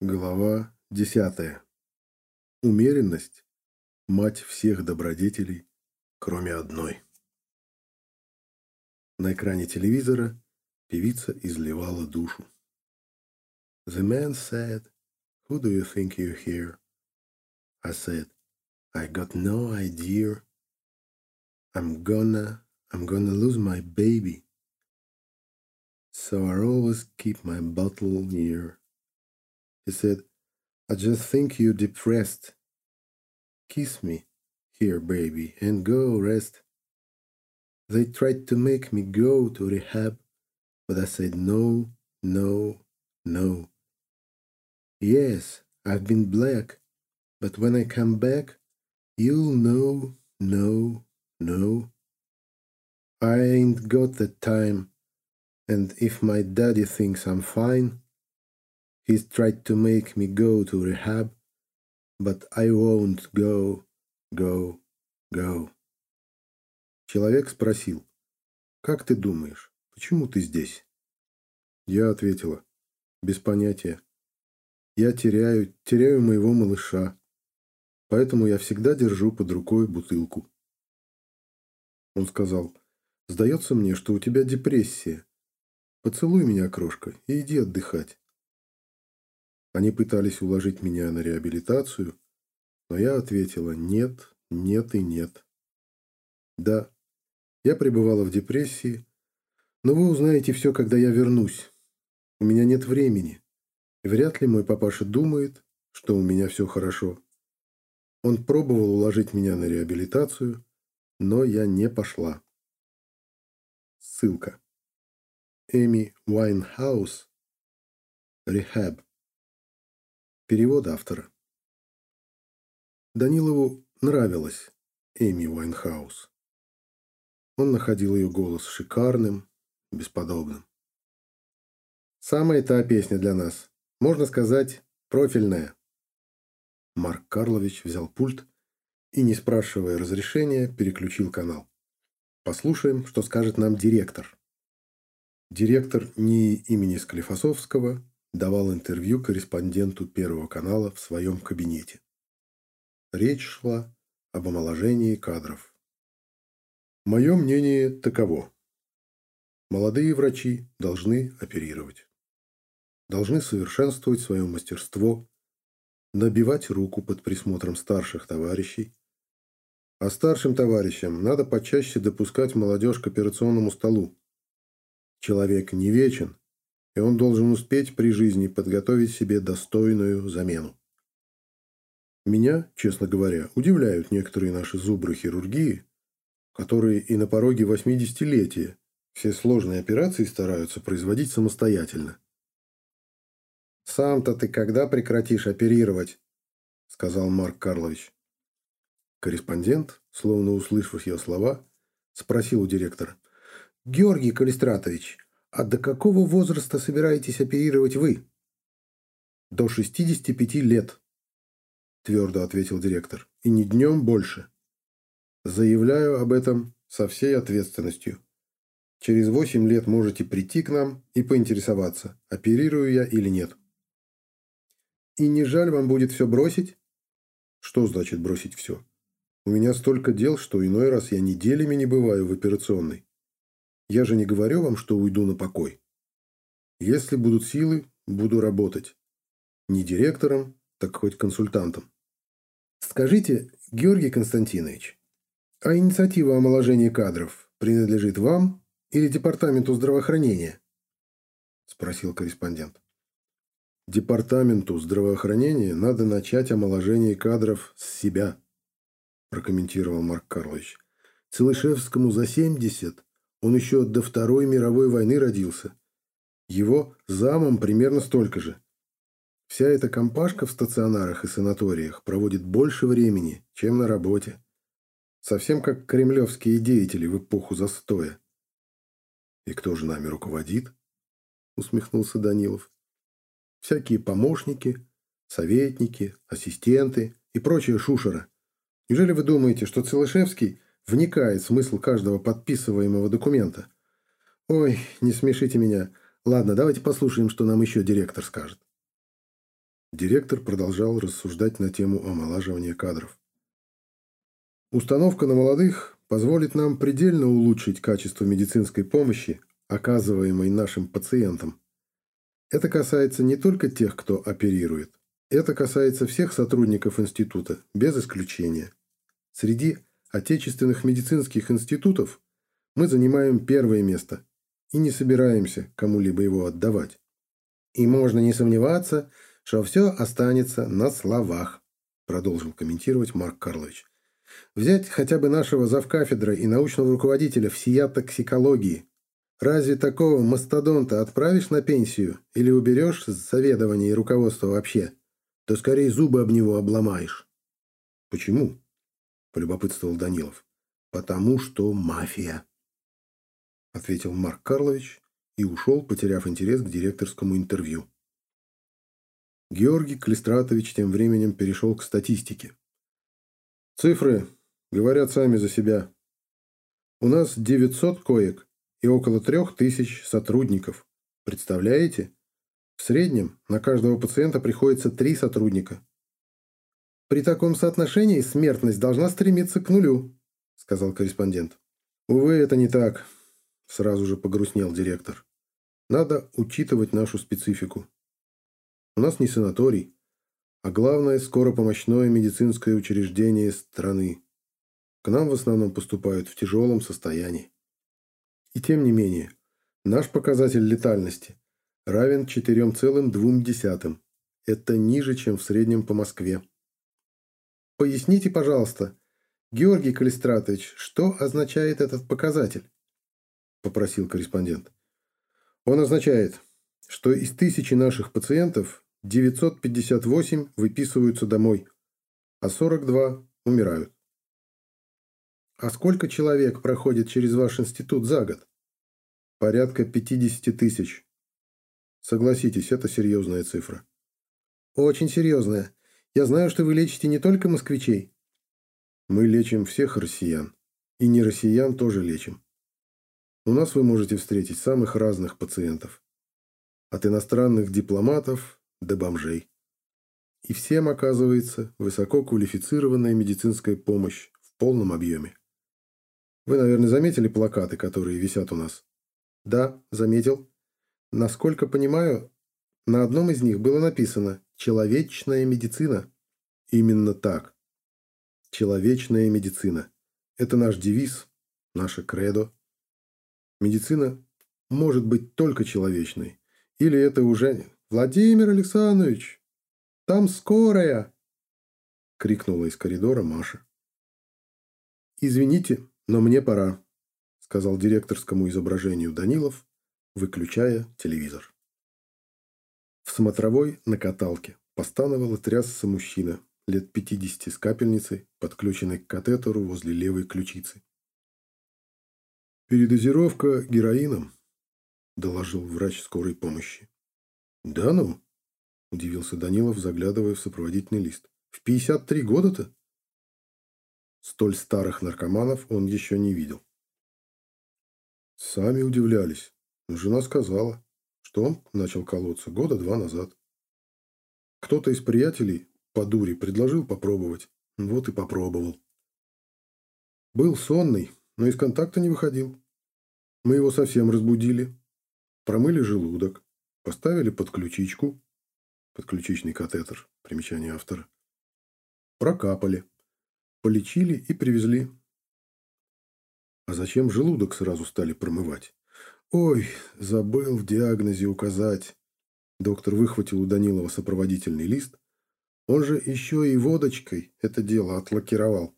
Глава десятая. Умеренность – мать всех добродетелей, кроме одной. На экране телевизора певица изливала душу. The man said, Who do you think you hear? I said, I got no idea. I'm gonna, I'm gonna lose my baby. So I always keep my bottle near. He said, I just think you're depressed. Kiss me, here, baby, and go rest. They tried to make me go to rehab, but I said no, no, no. Yes, I've been black, but when I come back, you'll know, no, no. I ain't got the time, and if my daddy thinks I'm fine, He's tried to make me go to rehab, but I won't go, go, go. Человек спросил, «Как ты думаешь, почему ты здесь?» Я ответила, «Без понятия. Я теряю, теряю моего малыша, поэтому я всегда держу под рукой бутылку». Он сказал, «Сдается мне, что у тебя депрессия. Поцелуй меня, крошка, и иди отдыхать». Они пытались уложить меня на реабилитацию, но я ответила «нет, нет и нет». Да, я пребывала в депрессии, но вы узнаете все, когда я вернусь. У меня нет времени, вряд ли мой папаша думает, что у меня все хорошо. Он пробовал уложить меня на реабилитацию, но я не пошла. Ссылка. Эми Уайнхаус. Rehab. Перевод автора. Данилову нравилась Эми Уайнхаус. Он находил ее голос шикарным, бесподобным. Самая та песня для нас. Можно сказать, профильная. Марк Карлович взял пульт и, не спрашивая разрешения, переключил канал. Послушаем, что скажет нам директор. Директор не имени Склифосовского, давал интервью корреспонденту Первого канала в своем кабинете. Речь шла об омоложении кадров. Мое мнение таково. Молодые врачи должны оперировать. Должны совершенствовать свое мастерство, набивать руку под присмотром старших товарищей. А старшим товарищам надо почаще допускать молодежь к операционному столу. Человек не вечен, и он должен успеть при жизни подготовить себе достойную замену. Меня, честно говоря, удивляют некоторые наши зубры хирургии, которые и на пороге 80-летия все сложные операции стараются производить самостоятельно. «Сам-то ты когда прекратишь оперировать?» – сказал Марк Карлович. Корреспондент, словно услышав ее слова, спросил у директора. «Георгий Калистратович, а до какого возраста собираетесь оперировать вы? До 65 лет, твердо ответил директор. И ни днем больше. Заявляю об этом со всей ответственностью. Через 8 лет можете прийти к нам и поинтересоваться, оперирую я или нет. И не жаль вам будет все бросить? Что значит бросить все? У меня столько дел, что иной раз я неделями не бываю в операционной. Я же не говорю вам, что уйду на покой. Если будут силы, буду работать. Не директором, так хоть консультантом. Скажите, Георгий Константинович, а инициатива омоложения кадров принадлежит вам или Департаменту здравоохранения? Спросил корреспондент. Департаменту здравоохранения надо начать омоложение кадров с себя, прокомментировал Марк Карлович. Целышевскому за 70, он еще до Второй мировой войны родился. Его замом примерно столько же. Вся эта компашка в стационарах и санаториях проводит больше времени, чем на работе. Совсем как кремлевские деятели в эпоху застоя. «И кто же нами руководит?» – усмехнулся Данилов. «Всякие помощники, советники, ассистенты и прочая шушера. Неужели вы думаете, что Целышевский – вникает в смысл каждого подписываемого документа. Ой, не смешите меня. Ладно, давайте послушаем, что нам еще директор скажет. Директор продолжал рассуждать на тему омолаживания кадров. Установка на молодых позволит нам предельно улучшить качество медицинской помощи, оказываемой нашим пациентам. Это касается не только тех, кто оперирует. Это касается всех сотрудников института, без исключения. Среди отечественных медицинских институтов мы занимаем первое место и не собираемся кому-либо его отдавать. И можно не сомневаться, что все останется на словах, продолжил комментировать Марк Карлович. Взять хотя бы нашего завкафедры и научного руководителя всея токсикологии. Разве такого мастодонта отправишь на пенсию или уберешь с заведования и руководства вообще? То скорее зубы об него обломаешь. Почему? Полюбопытствовал Данилов. Потому что мафия. Ответил Марк Карлович и ушел, потеряв интерес к директорскому интервью. Георгий Клистратович тем временем перешел к статистике. Цифры говорят сами за себя. У нас 900 коек и около 3000 сотрудников. Представляете? В среднем на каждого пациента приходится 3 сотрудника. При таком соотношении смертность должна стремиться к нулю, сказал корреспондент. Увы, это не так, сразу же погрустнел директор. Надо учитывать нашу специфику. У нас не санаторий, а главное скоропомощное медицинское учреждение страны. К нам в основном поступают в тяжелом состоянии. И тем не менее, наш показатель летальности равен 4,2. Это ниже, чем в среднем по Москве. Поясните, пожалуйста, Георгий Калистратович, что означает этот показатель? Попросил корреспондент. Он означает, что из тысячи наших пациентов 958 выписываются домой, а 42 умирают. А сколько человек проходит через ваш институт за год? Порядка 50 тысяч. Согласитесь, это серьезная цифра. Очень серьезная. Я знаю, что вы лечите не только москвичей. Мы лечим всех россиян. И не россиян тоже лечим. У нас вы можете встретить самых разных пациентов. От иностранных дипломатов до бомжей. И всем оказывается высококвалифицированная медицинская помощь в полном объеме. Вы, наверное, заметили плакаты, которые висят у нас? Да, заметил. Насколько понимаю, на одном из них было написано «Человечная медицина». Именно так. Человечная медицина. Это наш девиз, наше кредо. Медицина может быть только человечной. Или это уже «Владимир Александрович, там скорая!» — крикнула из коридора Маша. «Извините, но мне пора», — сказал директорскому изображению Данилов, выключая телевизор. В смотровой на каталке постановал и трясся мужчина лет 50 с капельницей, подключенной к катетеру возле левой ключицы. «Передозировка героином», — доложил врач скорой помощи. «Да ну?» – удивился Данилов, заглядывая в сопроводительный лист. «В 53 года-то?» Столь старых наркоманов он еще не видел. Сами удивлялись. Но жена сказала, что начал колоться года два назад. Кто-то из приятелей по дуре предложил попробовать. Вот и попробовал. Был сонный, но из контакта не выходил. Мы его совсем разбудили. Промыли желудок. Поставили подключичку, подключичный катетер, примечание автора. Прокапали, полечили и привезли. А зачем желудок сразу стали промывать? Ой, забыл в диагнозе указать. Доктор выхватил у Данилова сопроводительный лист. Он же еще и водочкой это дело отлакировал.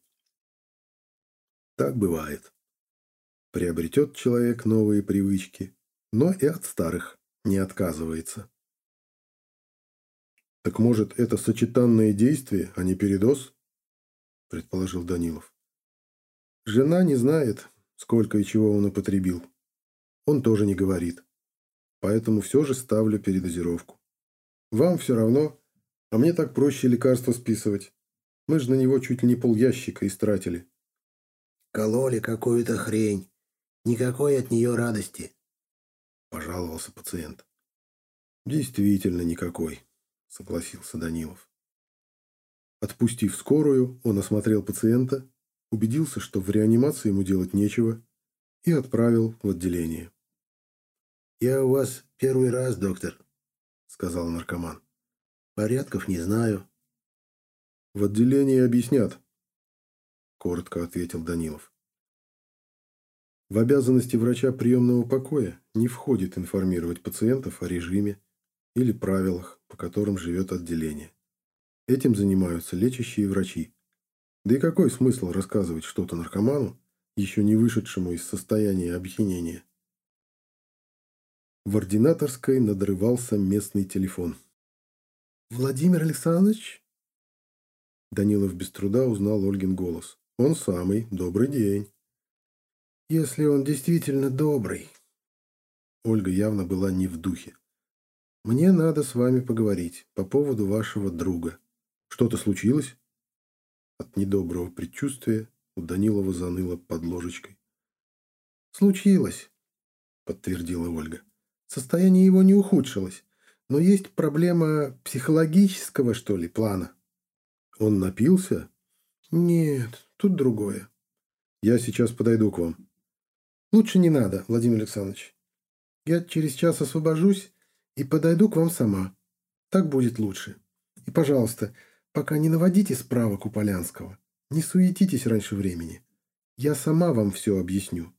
Так бывает. Приобретет человек новые привычки, но и от старых не отказывается. «Так, может, это сочетанное действие, а не передоз?» – предположил Данилов. «Жена не знает, сколько и чего он употребил. Он тоже не говорит. Поэтому все же ставлю передозировку. Вам все равно, а мне так проще лекарства списывать. Мы же на него чуть ли не полящика истратили». «Кололи какую-то хрень. Никакой от нее радости», пожаловался пациент. Действительно никакой, согласился Данилов. Отпустив скорую, он осмотрел пациента, убедился, что в реанимации ему делать нечего, и отправил в отделение. «Я у вас первый раз, доктор», — сказал наркоман. «Порядков не знаю». «В отделении объяснят», — коротко ответил Данилов. В обязанности врача приемного покоя не входит информировать пациентов о режиме или правилах, по которым живет отделение. Этим занимаются лечащие врачи. Да и какой смысл рассказывать что-то наркоману, еще не вышедшему из состояния опьянения? В ординаторской надрывался местный телефон. «Владимир Александрович?» Данилов без труда узнал Ольгин голос. «Он самый. Добрый день». «Если он действительно добрый». Ольга явно была не в духе. «Мне надо с вами поговорить по поводу вашего друга. Что-то случилось?» От недоброго предчувствия у Данилова заныло под ложечкой. «Случилось», — подтвердила Ольга. «Состояние его не ухудшилось, но есть проблема психологического, что ли, плана». «Он напился?» «Нет, тут другое». «Я сейчас подойду к вам». «Лучше не надо, Владимир Александрович. Я через час освобожусь и подойду к вам сама. Так будет лучше. И, пожалуйста, Пока не наводите справок у Полянского. Не суетитесь раньше времени. Я сама вам все объясню.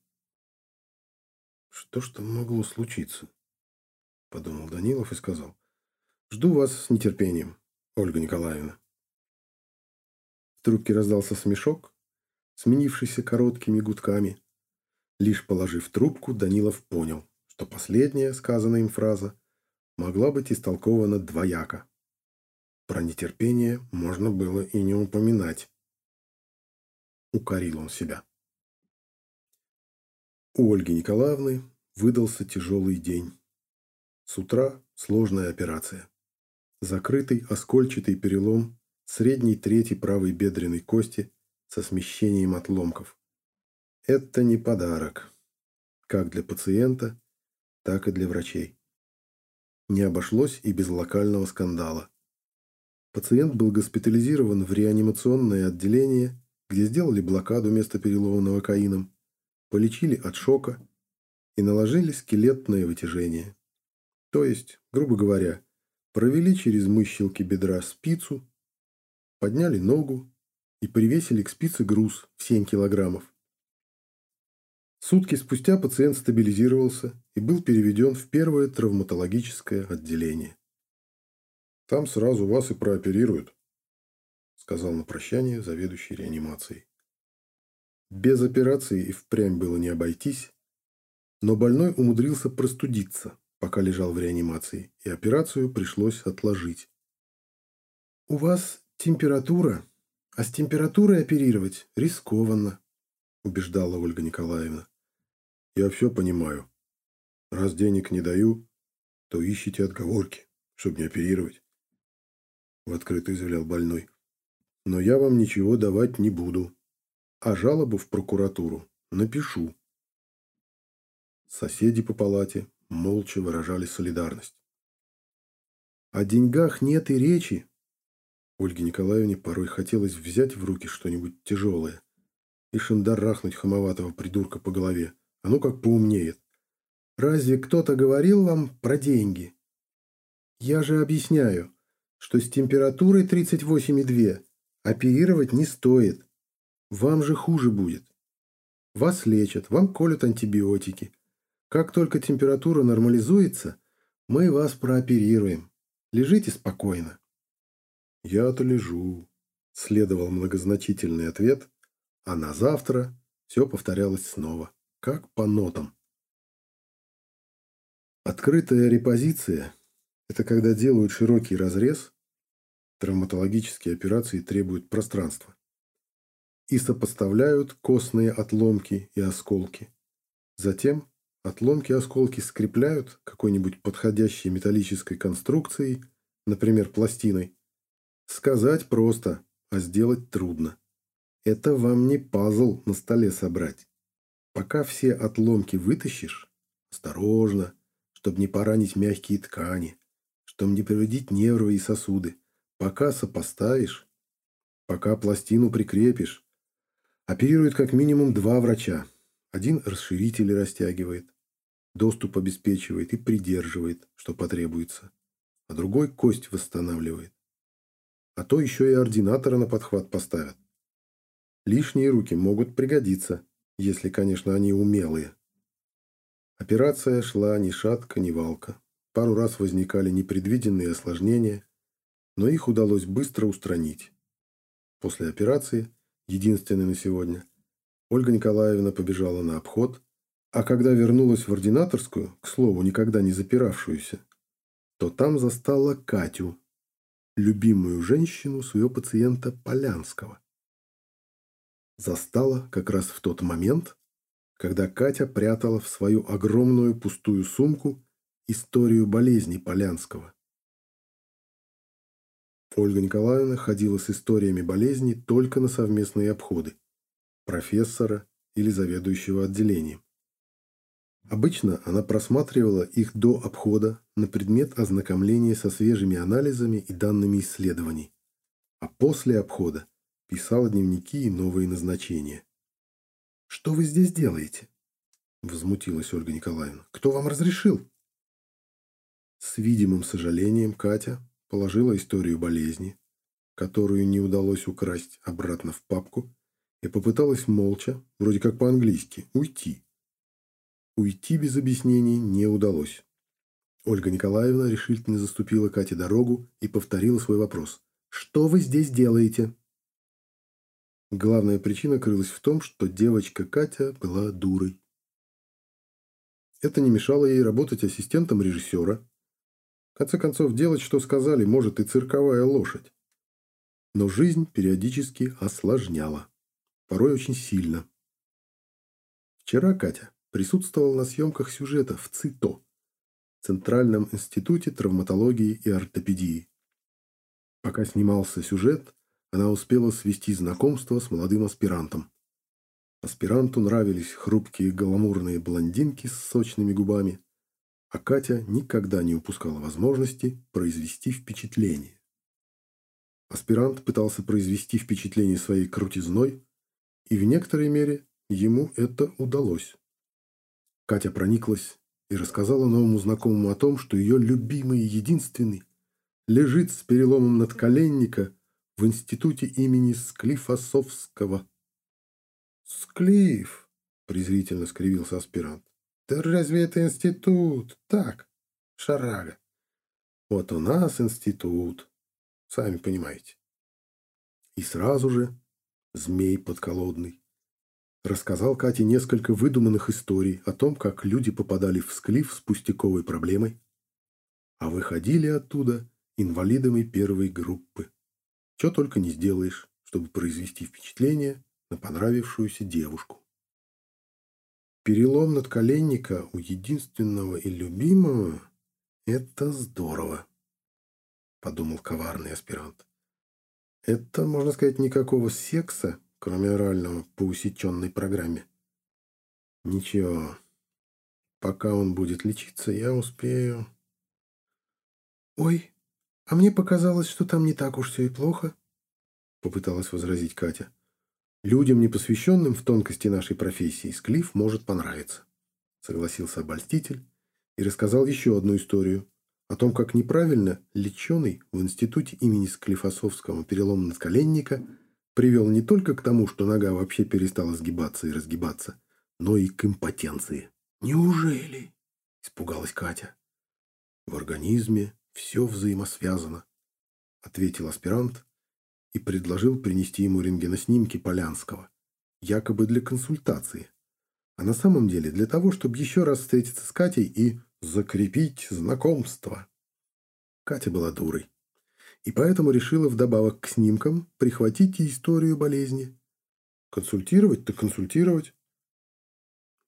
Что ж там могло случиться? Подумал Данилов и сказал. Жду вас с нетерпением, Ольга Николаевна. В трубке раздался смешок, сменившийся короткими гудками. Лишь положив трубку, Данилов понял, что последняя сказанная им фраза могла быть истолкована двояко. Про нетерпение можно было и не упоминать. Укорил он себя. У Ольги Николаевны выдался тяжелый день. С утра сложная операция. Закрытый оскольчатый перелом средней трети правой бедренной кости со смещением отломков. Это не подарок. Как для пациента, так и для врачей. Не обошлось и без локального скандала. Пациент был госпитализирован в реанимационное отделение, где сделали блокаду места перелома новокаином, полечили от шока и наложили скелетное вытяжение. То есть, грубо говоря, провели через мыщелки бедра спицу, подняли ногу и привесили к спице груз в 7 килограммов. Сутки спустя пациент стабилизировался и был переведен в первое травматологическое отделение. Там сразу вас и прооперируют, сказал на прощание заведующий реанимацией. Без операции и впрямь было не обойтись, но больной умудрился простудиться, пока лежал в реанимации, и операцию пришлось отложить. «У вас температура, а с температурой оперировать рискованно», убеждала Ольга Николаевна. «Я все понимаю. Раз денег не даю, то ищите отговорки, чтобы не оперировать. — в открытую заявлял больной. «Но я вам ничего давать не буду, а жалобу в прокуратуру напишу». Соседи по палате молча выражали солидарность. О деньгах нет и речи. Ольге Николаевне порой хотелось взять в руки что-нибудь тяжелое и шандарахнуть хамоватого придурка по голове. А ну как поумнеет. Разве кто-то говорил вам про деньги? Я же объясняю что с температурой 38,2 оперировать не стоит. Вам же хуже будет. Вас лечат, вам колют антибиотики. Как только температура нормализуется, мы вас прооперируем. Лежите спокойно. Я-то лежу, следовал многозначительный ответ, а на завтра все повторялось снова, как по нотам. Открытая репозиция это когда делают широкий разрез, травматологические операции требуют пространства, и сопоставляют костные отломки и осколки. Затем отломки осколки скрепляют какой-нибудь подходящей металлической конструкцией, например, пластиной. Сказать просто, а сделать трудно. Это вам не пазл на столе собрать. Пока все отломки вытащишь, осторожно, чтобы не поранить мягкие ткани, чтобы не повредить нервы и сосуды. Пока сопоставишь, пока пластину прикрепишь, оперирует как минимум два врача. Один расширитель растягивает, доступ обеспечивает и придерживает, что потребуется, а другой кость восстанавливает. А то еще и ординатора на подхват поставят. Лишние руки могут пригодиться, если, конечно, они умелые. Операция шла ни шатка, ни валка. Пару раз возникали непредвиденные осложнения, но их удалось быстро устранить. После операции, единственной на сегодня, Ольга Николаевна побежала на обход, а когда вернулась в ординаторскую, к слову, никогда не запиравшуюся, то там застала Катю, любимую женщину своего пациента Полянского. Застала как раз в тот момент, когда Катя прятала в свою огромную пустую сумку историю болезни Полянского. Ольга Николаевна ходила с историями болезни только на совместные обходы профессора или заведующего отделением. Обычно она просматривала их до обхода на предмет ознакомления со свежими анализами и данными исследований, а после обхода писала дневники и новые назначения. «Что вы здесь делаете?» – возмутилась Ольга Николаевна. «Кто вам разрешил?» С видимым сожалением Катя положила историю болезни, которую не удалось украсть, обратно в папку и попыталась молча, вроде как по-английски, уйти. Уйти без объяснений не удалось. Ольга Николаевна решительно заступила Кате дорогу и повторила свой вопрос. «Что вы здесь делаете?» Главная причина крылась в том, что девочка Катя была дурой. Это не мешало ей работать ассистентом режиссера. В конце концов, делать, что сказали, может и цирковая лошадь. Но жизнь периодически осложняла порой очень сильно. Вчера Катя присутствовала на съемках сюжета в ЦИТО, Центральном институте травматологии и ортопедии. Пока снимался сюжет, она успела свести знакомство с молодым аспирантом. Аспиранту нравились хрупкие гламурные блондинки с сочными губами, а Катя никогда не упускала возможности произвести впечатление. Аспирант пытался произвести впечатление своей крутизной, и в некоторой мере ему это удалось. Катя прониклась и рассказала новому знакомому о том, что ее любимый и единственный лежит с переломом надколенника в институте имени Склифосовского. «Склиф!» – презрительно скривился аспирант. «Да разве это институт? Так, шарага. Вот у нас институт, сами понимаете». И сразу же змей подколодный. Рассказал Кате несколько выдуманных историй о том, как люди попадали в склиф с пустяковой проблемой, а выходили оттуда инвалидами первой группы. Что только не сделаешь, чтобы произвести впечатление на понравившуюся девушку. Перелом надколенника у единственного и любимого – это здорово, подумал коварный аспирант. Это, можно сказать, никакого секса, кроме орального, по усеченной программе. Ничего. Пока он будет лечиться, я успею... «Ой, а мне показалось, что там не так уж все и плохо», — попыталась возразить Катя. «Людям, непосвященным в тонкости нашей профессии, склиф может понравиться», — согласился обольститель и рассказал еще одну историю, о том, как неправильно леченый в институте имени Склифосовского перелом надколенника привел не только к тому, что нога вообще перестала сгибаться и разгибаться, но и к импотенции. «Неужели?» – испугалась Катя. «В организме все взаимосвязано», – ответил аспирант и предложил принести ему рентгеноснимки Полянского, якобы для консультации, а на самом деле для того, чтобы еще раз встретиться с Катей и закрепить знакомство. Катя была дурой. И поэтому решила вдобавок к снимкам прихватить и историю болезни. Консультировать-то консультировать.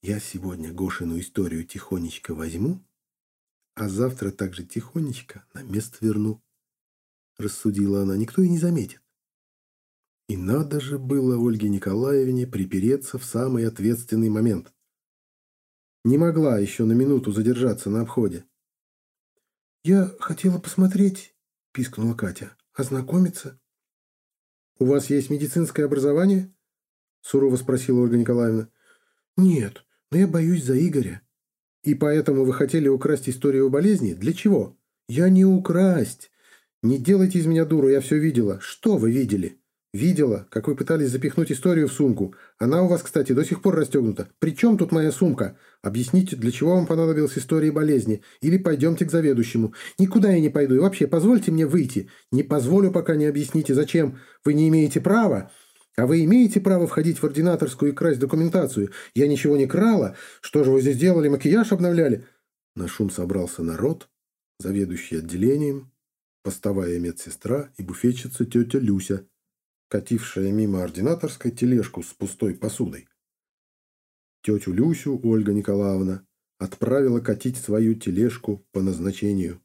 Я сегодня Гошину историю тихонечко возьму, а завтра также тихонечко на место верну. Рассудила она, никто и не заметит. И надо же было Ольге Николаевне припереться в самый ответственный момент. Не могла еще на минуту задержаться на обходе. «Я хотела посмотреть», — пискнула Катя. «Ознакомиться». «У вас есть медицинское образование?» — сурово спросила Ольга Николаевна. «Нет, но я боюсь за Игоря». «И поэтому вы хотели украсть историю болезни? Для чего?» «Я не украсть. Не делайте из меня дуру, я все видела. Что вы видели?» «Видела, как вы пытались запихнуть историю в сумку. Она у вас, кстати, до сих пор расстегнута. При чем тут моя сумка? Объясните, для чего вам понадобилась история болезни? Или пойдемте к заведующему. Никуда я не пойду. И вообще, позвольте мне выйти. Не позволю, пока не объясните, зачем. Вы не имеете права. А вы имеете право входить в ординаторскую и красть документацию. Я ничего не крала. Что же вы здесь делали? Макияж обновляли?» На шум собрался народ, заведующий отделением, постовая медсестра и буфетчица тетя Люся – катившая мимо ординаторской тележку с пустой посудой. Тетю Люсю Ольга Николаевна отправила катить свою тележку по назначению.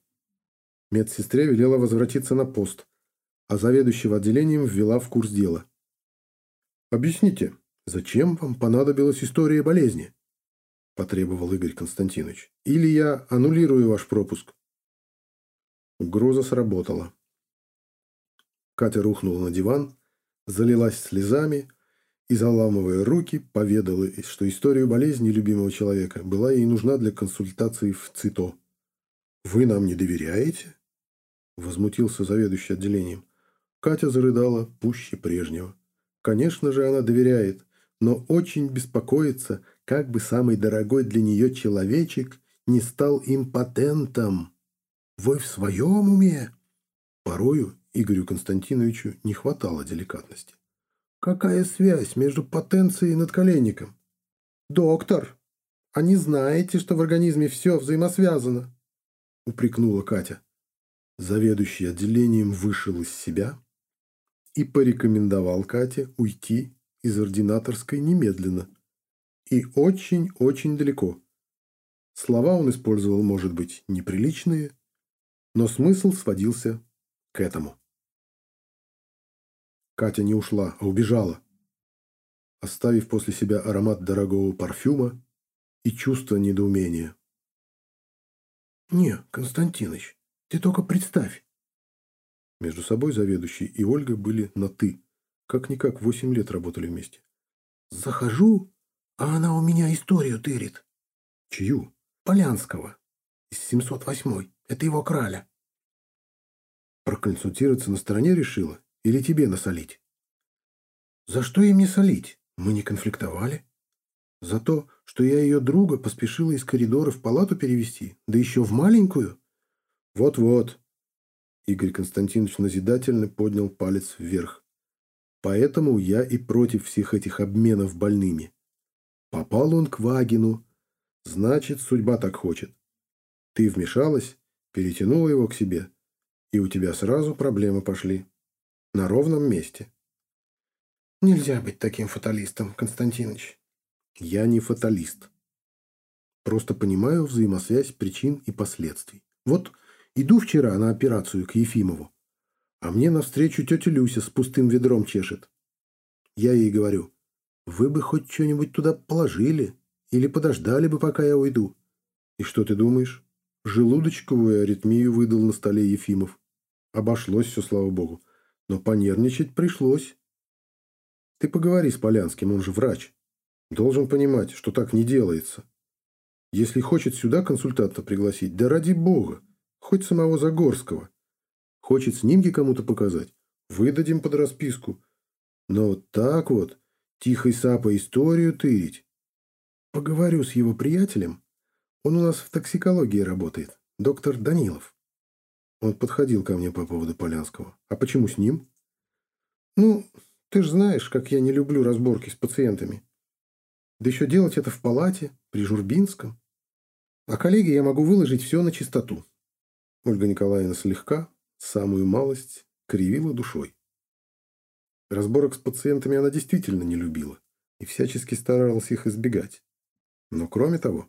Медсестре велела возвратиться на пост, а заведующего отделением ввела в курс дела. «Объясните, зачем вам понадобилась история болезни?» – потребовал Игорь Константинович. «Или я аннулирую ваш пропуск?» Угроза сработала. Катя рухнула на диван залилась слезами и, заламывая руки, поведала, что история болезни любимого человека была ей нужна для консультации в ЦИТО. «Вы нам не доверяете?» – возмутился заведующий отделением. Катя зарыдала пуще прежнего. Конечно же, она доверяет, но очень беспокоится, как бы самый дорогой для нее человечек не стал импотентом. «Вы в своем уме?» Порою Игорю Константиновичу не хватало деликатности. «Какая связь между потенцией и надколенником?» «Доктор, а не знаете, что в организме все взаимосвязано?» упрекнула Катя. Заведующий отделением вышел из себя и порекомендовал Кате уйти из ординаторской немедленно. И очень-очень далеко. Слова он использовал, может быть, неприличные, но смысл сводился к этому. Катя не ушла, а убежала, оставив после себя аромат дорогого парфюма и чувство недоумения. «Не, Константиныч, ты только представь!» Между собой заведующий и Ольга были на «ты». Как-никак восемь лет работали вместе. «Захожу, а она у меня историю тырит». «Чью?» «Полянского. Из 708-й. Это его краля». Проконсультироваться на стороне решила или тебе насолить? За что им не солить? Мы не конфликтовали. За то, что я ее друга поспешила из коридора в палату перевести, да еще в маленькую? Вот-вот. Игорь Константинович назидательно поднял палец вверх. Поэтому я и против всех этих обменов больными. Попал он к Вагину, значит, судьба так хочет. Ты вмешалась, перетянула его к себе, и у тебя сразу проблемы пошли. На ровном месте. Нельзя быть таким фаталистом, Константинович. Я не фаталист. Просто понимаю взаимосвязь причин и последствий. Вот иду вчера на операцию к Ефимову, а мне навстречу тетя Люся с пустым ведром чешет. Я ей говорю, вы бы хоть что-нибудь туда положили или подождали бы, пока я уйду. И что ты думаешь? Желудочковую аритмию выдал на столе Ефимов. Обошлось все, слава богу. Но понервничать пришлось. Ты поговори с Полянским, он же врач. Должен понимать, что так не делается. Если хочет сюда консультанта пригласить, да ради бога, хоть самого Загорского. Хочет снимки кому-то показать, выдадим под расписку. Но вот так вот, тихой сапой историю тырить. Поговорю с его приятелем. Он у нас в токсикологии работает, доктор Данилов. Он подходил ко мне по поводу Полянского. А почему с ним? Ну, ты же знаешь, как я не люблю разборки с пациентами. Да еще делать это в палате, при Журбинском. А коллеге я могу выложить все на чистоту. Ольга Николаевна слегка, самую малость, кривила душой. Разборок с пациентами она действительно не любила и всячески старалась их избегать. Но кроме того,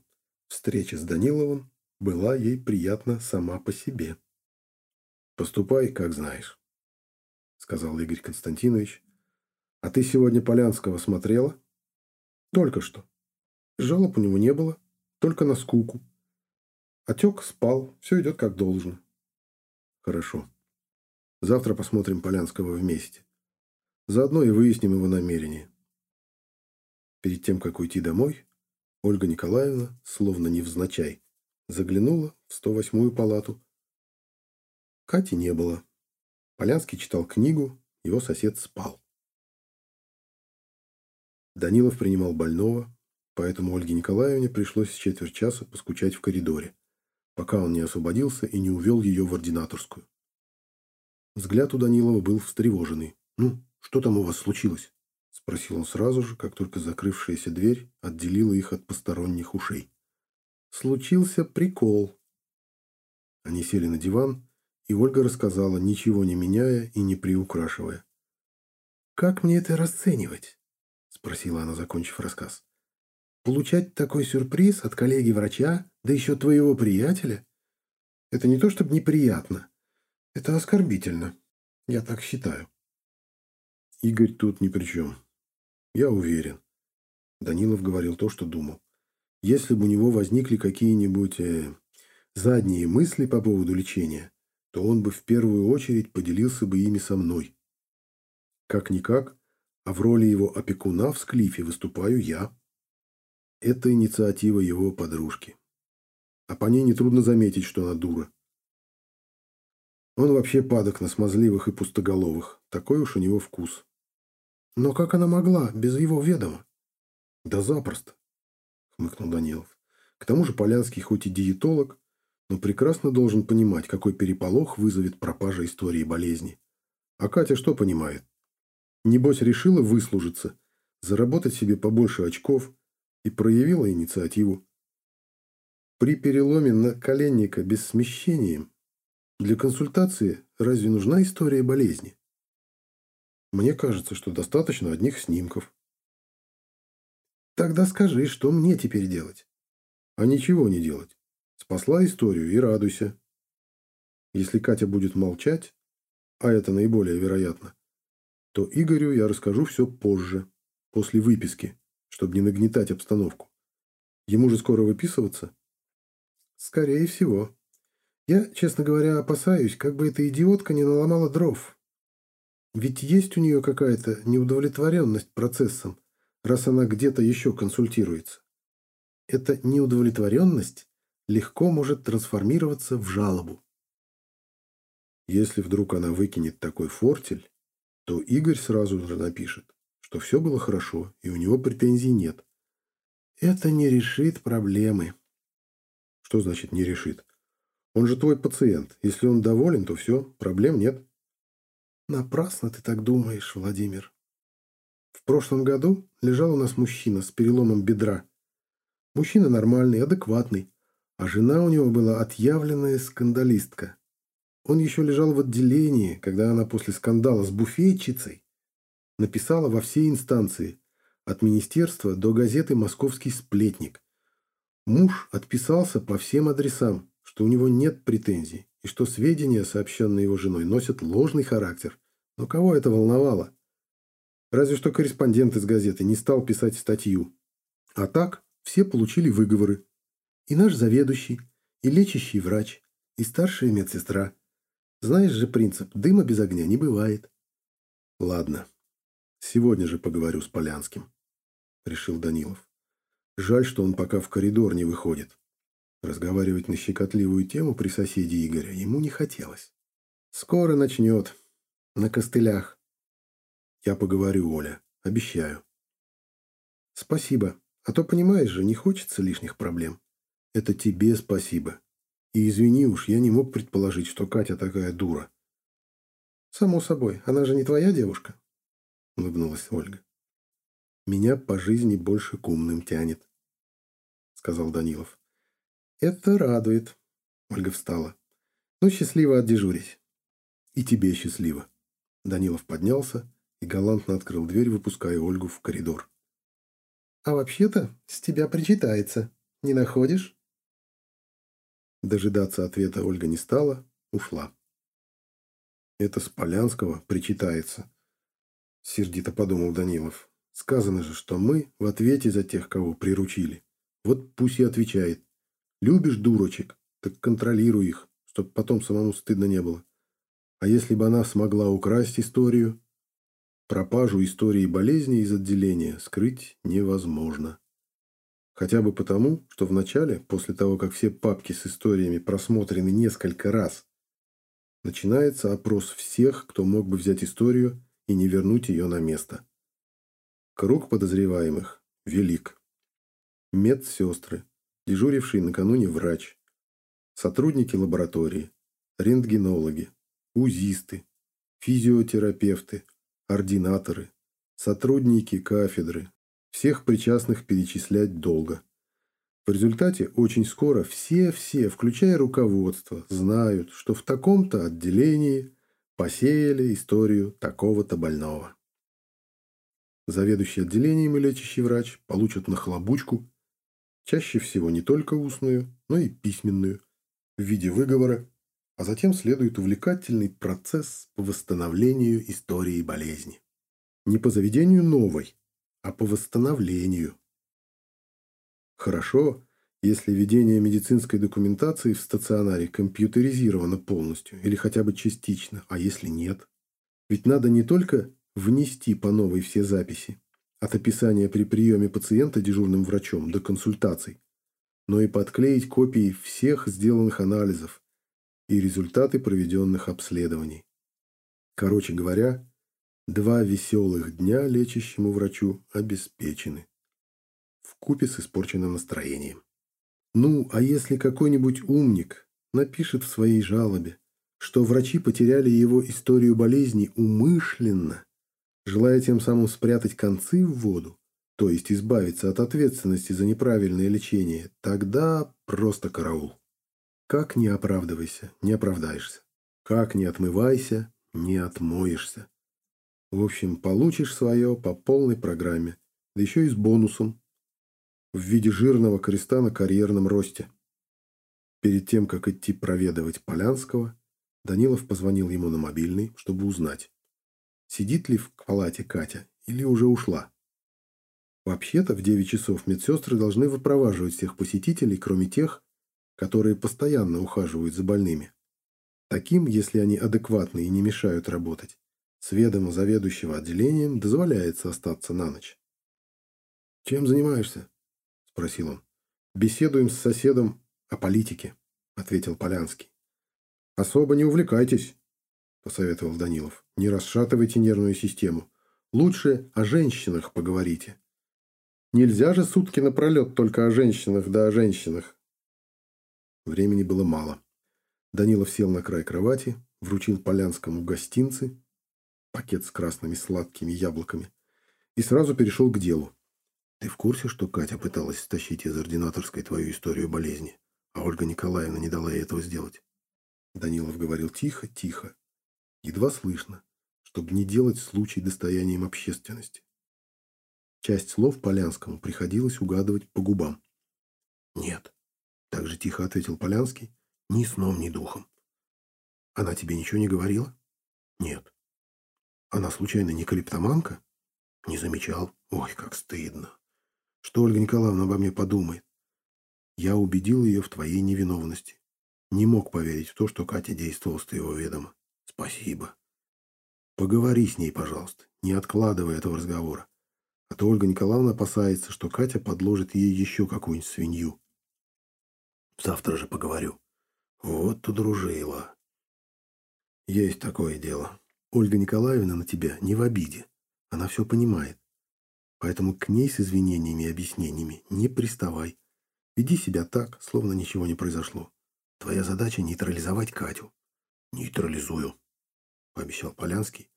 встреча с Даниловым была ей приятна сама по себе. «Поступай, как знаешь», — сказал Игорь Константинович. «А ты сегодня Полянского смотрела?» «Только что. Жалоб у него не было, только на скуку. Отек спал, все идет как должно. Хорошо. Завтра посмотрим Полянского вместе. Заодно и выясним его намерение. Перед тем, как уйти домой, Ольга Николаевна, словно невзначай, заглянула в 108-ю палату. Кати не было. Полянский читал книгу, его сосед спал. Данилов принимал больного, поэтому Ольге Николаевне пришлось четверть часа поскучать в коридоре, пока он не освободился и не увел ее в ординаторскую. Взгляд у Данилова был встревоженный. «Ну, что там у вас случилось?» — спросил он сразу же, как только закрывшаяся дверь отделила их от посторонних ушей. «Случился прикол». Они сели на диван, и Ольга рассказала, ничего не меняя и не приукрашивая. «Как мне это расценивать?» — спросила она, закончив рассказ. «Получать такой сюрприз от коллеги-врача, да еще твоего приятеля? Это не то чтобы неприятно, это оскорбительно. Я так считаю». Игорь тут ни при чем. Я уверен. Данилов говорил то, что думал. Если бы у него возникли какие-нибудь э, задние мысли по поводу лечения, то он бы в первую очередь поделился бы ими со мной. Как-никак, а в роли его опекуна в Склифе выступаю я. Это инициатива его подружки. А по ней нетрудно заметить, что она дура. Он вообще падок на смазливых и пустоголовых. Такой уж у него вкус. Но как она могла, без его ведома? Да запросто, хмыкнул Данилов. К тому же Полянский хоть и диетолог, но прекрасно должен понимать, какой переполох вызовет пропажа истории болезни. А Катя что понимает? Небось решила выслужиться, заработать себе побольше очков и проявила инициативу. При переломе наколенника без смещения для консультации разве нужна история болезни? Мне кажется, что достаточно одних снимков. Тогда скажи, что мне теперь делать? А ничего не делать. Спасла историю и радуйся. Если Катя будет молчать, а это наиболее вероятно, то Игорю я расскажу все позже, после выписки, чтобы не нагнетать обстановку. Ему же скоро выписываться? Скорее всего. Я, честно говоря, опасаюсь, как бы эта идиотка не наломала дров. Ведь есть у нее какая-то неудовлетворенность процессом, раз она где-то еще консультируется. Эта неудовлетворенность легко может трансформироваться в жалобу. Если вдруг она выкинет такой фортель, то Игорь сразу же напишет, что все было хорошо и у него претензий нет. Это не решит проблемы. Что значит не решит? Он же твой пациент. Если он доволен, то все, проблем нет. Напрасно ты так думаешь, Владимир. В прошлом году лежал у нас мужчина с переломом бедра. Мужчина нормальный, адекватный, а жена у него была отъявленная скандалистка. Он еще лежал в отделении, когда она после скандала с буфетчицей написала во все инстанции, от министерства до газеты «Московский сплетник». Муж отписался по всем адресам, что у него нет претензий и что сведения, сообщенные его женой, носят ложный характер. Но кого это волновало? Разве что корреспондент из газеты не стал писать статью. А так все получили выговоры. И наш заведующий, и лечащий врач, и старшая медсестра. Знаешь же принцип, дыма без огня не бывает. Ладно, сегодня же поговорю с Полянским, решил Данилов. Жаль, что он пока в коридор не выходит. Разговаривать на щекотливую тему при соседе Игоря ему не хотелось. Скоро начнет. На костылях. Я поговорю, Оля. Обещаю. Спасибо. А то, понимаешь же, не хочется лишних проблем. Это тебе спасибо. И извини уж, я не мог предположить, что Катя такая дура. Само собой, она же не твоя девушка, улыбнулась Ольга. Меня по жизни больше к умным тянет, сказал Данилов. «Это радует», — Ольга встала. «Ну, счастливо отдежурить». «И тебе счастливо». Данилов поднялся и галантно открыл дверь, выпуская Ольгу в коридор. «А вообще-то с тебя причитается. Не находишь?» Дожидаться ответа Ольга не стала, ушла. «Это с Полянского причитается», — сердито подумал Данилов. «Сказано же, что мы в ответе за тех, кого приручили. Вот пусть и отвечает. Любишь дурочек? так контролируй их, чтобы потом самому стыдно не было. А если бы она смогла украсть историю, пропажу истории болезни из отделения скрыть невозможно. Хотя бы потому, что вначале, после того, как все папки с историями просмотрены несколько раз, начинается опрос всех, кто мог бы взять историю и не вернуть ее на место. Круг подозреваемых велик. Медсестры, дежуривший накануне врач, сотрудники лаборатории, рентгенологи, УЗИсты, физиотерапевты, ординаторы, сотрудники кафедры, всех причастных перечислять долго. В результате очень скоро все-все, включая руководство, знают, что в таком-то отделении посеяли историю такого-то больного. Заведующий отделением и лечащий врач получат нахлобучку, чаще всего не только устную, но и письменную, в виде выговора, а затем следует увлекательный процесс по восстановлению истории болезни. Не по заведению новой, а по восстановлению. Хорошо, если ведение медицинской документации в стационаре компьютеризировано полностью или хотя бы частично, а если нет? Ведь надо не только внести по новой все записи, от описания при приеме пациента дежурным врачом до консультаций, но и подклеить копии всех сделанных анализов и результаты проведенных обследований. Короче говоря, Два веселых дня лечащему врачу обеспечены. В купе с испорченным настроением. Ну, а если какой-нибудь умник напишет в своей жалобе, что врачи потеряли его историю болезни умышленно, желая тем самым спрятать концы в воду, то есть избавиться от ответственности за неправильное лечение, тогда просто караул. Как не оправдывайся, не оправдаешься. Как не отмывайся, не отмоешься. В общем, получишь свое по полной программе, да еще и с бонусом в виде жирного креста на карьерном росте. Перед тем, как идти проведывать Полянского, Данилов позвонил ему на мобильный, чтобы узнать, сидит ли в палате Катя или уже ушла. Вообще-то в 9 часов медсестры должны выпроваживать всех посетителей, кроме тех, которые постоянно ухаживают за больными. Таким, если они адекватны и не мешают работать, с ведома заведующего отделением дозволяется остаться на ночь. «Чем занимаешься?» – спросил он. «Беседуем с соседом о политике», – ответил Полянский. «Особо не увлекайтесь», – посоветовал Данилов. «Не расшатывайте нервную систему. Лучше о женщинах поговорите. Нельзя же сутки напролет только о женщинах да о женщинах». Времени было мало. Данилов сел на край кровати, вручил Полянскому гостинцы пакет с красными сладкими яблоками, и сразу перешел к делу. «Ты в курсе, что Катя пыталась стащить из ординаторской твою историю болезни, а Ольга Николаевна не дала ей этого сделать?» Данилов говорил тихо, тихо, едва слышно, чтобы не делать случай достоянием общественности. Часть слов Полянскому приходилось угадывать по губам. «Нет», — так же тихо ответил Полянский, — «ни сном, ни духом». «Она тебе ничего не говорила?» «Нет». Она случайно не калиптоманка? Не замечал. Ой, как стыдно. Что Ольга Николаевна обо мне подумает? Я убедил ее в твоей невиновности. Не мог поверить в то, что Катя действовала с твоего ведома. Спасибо. Поговори с ней, пожалуйста, не откладывая этого разговора. А то Ольга Николаевна опасается, что Катя подложит ей еще какую-нибудь свинью. Завтра же поговорю. Вот удружила. Есть такое дело. Ольга Николаевна на тебя не в обиде. Она все понимает. Поэтому к ней с извинениями и объяснениями не приставай. Веди себя так, словно ничего не произошло. Твоя задача — нейтрализовать Катю. Нейтрализую, — пообещал Полянский.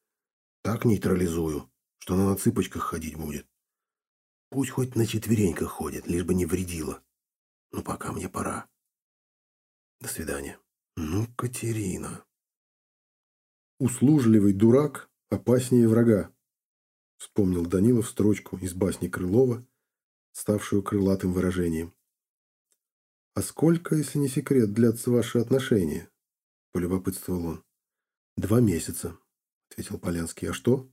Так нейтрализую, что она на цыпочках ходить будет. Пусть хоть на четвереньках ходит, лишь бы не вредила. Ну, пока мне пора. До свидания. Ну, Катерина. «Услужливый дурак опаснее врага», — вспомнил Данилов строчку из басни Крылова, ставшую крылатым выражением. «А сколько, если не секрет, длятся ваши отношения?» — полюбопытствовал он. «Два месяца», — ответил Полянский. «А что?»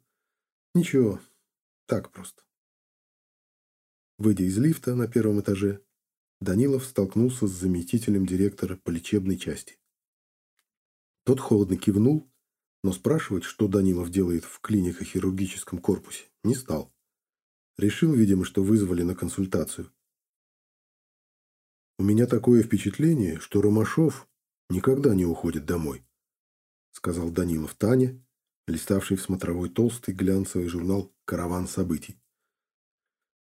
«Ничего, так просто». Выйдя из лифта на первом этаже, Данилов столкнулся с заместителем директора по лечебной части. Тот холодно кивнул, но спрашивать, что Данилов делает в клинико-хирургическом корпусе, не стал. Решил, видимо, что вызвали на консультацию. «У меня такое впечатление, что Ромашов никогда не уходит домой», сказал Данилов Тане, листавший в смотровой толстый глянцевый журнал «Караван событий».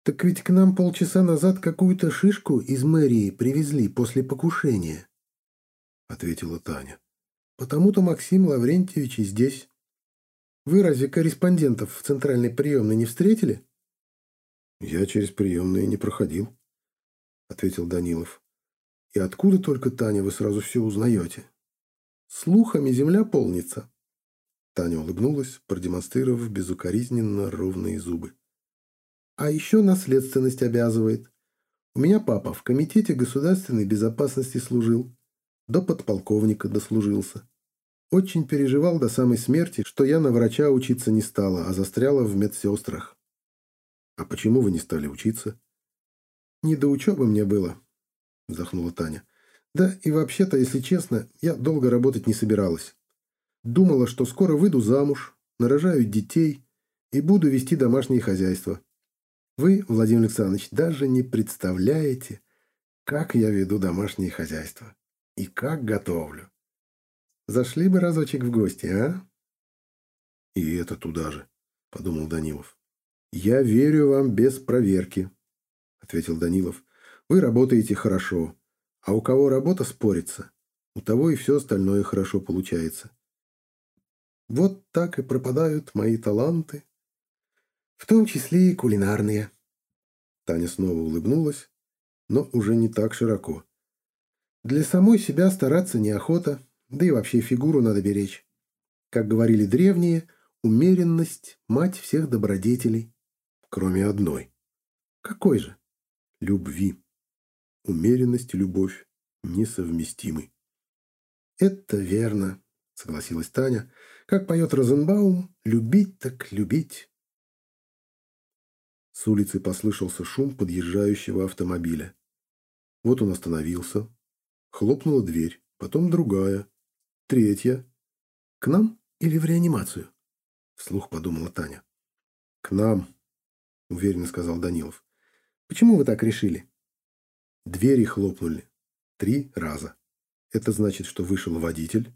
«Так ведь к нам полчаса назад какую-то шишку из мэрии привезли после покушения», — ответила Таня. «Потому-то Максим Лаврентьевич и здесь. Вы разве корреспондентов в центральной приемной не встретили?» «Я через приемные не проходил», — ответил Данилов. «И откуда только, Таня, вы сразу все узнаете?» «Слухами земля полнится». Таня улыбнулась, продемонстрировав безукоризненно ровные зубы. А еще наследственность обязывает. У меня папа в Комитете государственной безопасности служил. До подполковника дослужился. Очень переживал до самой смерти, что я на врача учиться не стала, а застряла в медсестрах. А почему вы не стали учиться? Не до учебы мне было, вздохнула Таня. Да и вообще-то, если честно, я долго работать не собиралась. Думала, что скоро выйду замуж, нарожаю детей и буду вести домашнее хозяйство. Вы, Владимир Александрович, даже не представляете, как я веду домашнее хозяйство и как готовлю. Зашли бы разочек в гости, а? И это туда же, подумал Данилов. Я верю вам без проверки, ответил Данилов. Вы работаете хорошо, а у кого работа спорится, у того и все остальное хорошо получается. Вот так и пропадают мои таланты в том числе и кулинарные. Таня снова улыбнулась, но уже не так широко. Для самой себя стараться неохота, да и вообще фигуру надо беречь. Как говорили древние, умеренность – мать всех добродетелей. Кроме одной. Какой же? Любви. Умеренность и любовь несовместимы. Это верно, согласилась Таня. Как поет Розенбаум, любить так любить. С улицы послышался шум подъезжающего автомобиля. Вот он остановился. Хлопнула дверь, потом другая, третья. «К нам или в реанимацию?» Вслух подумала Таня. «К нам», — уверенно сказал Данилов. «Почему вы так решили?» Двери хлопнули. Три раза. Это значит, что вышел водитель,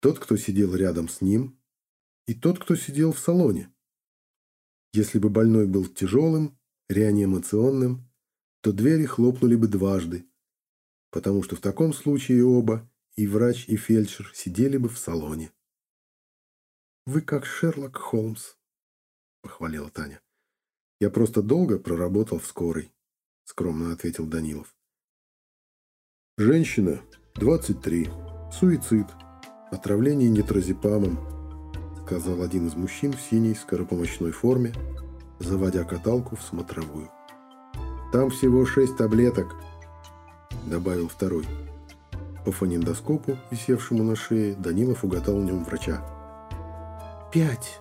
тот, кто сидел рядом с ним, и тот, кто сидел в салоне. Если бы больной был тяжелым, реанимационным, то двери хлопнули бы дважды, потому что в таком случае оба, и врач, и фельдшер, сидели бы в салоне. «Вы как Шерлок Холмс», — похвалила Таня. «Я просто долго проработал в скорой», — скромно ответил Данилов. Женщина, 23, суицид, отравление нитрозепамом, сказал один из мужчин в синей скоропомощной форме, заводя каталку в смотровую. «Там всего шесть таблеток», — добавил второй. По фонендоскопу, висевшему на шее, Данилов угадал в нем врача. «Пять»,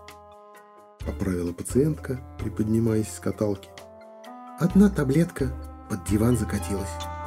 — поправила пациентка, приподнимаясь с каталки. «Одна таблетка под диван закатилась».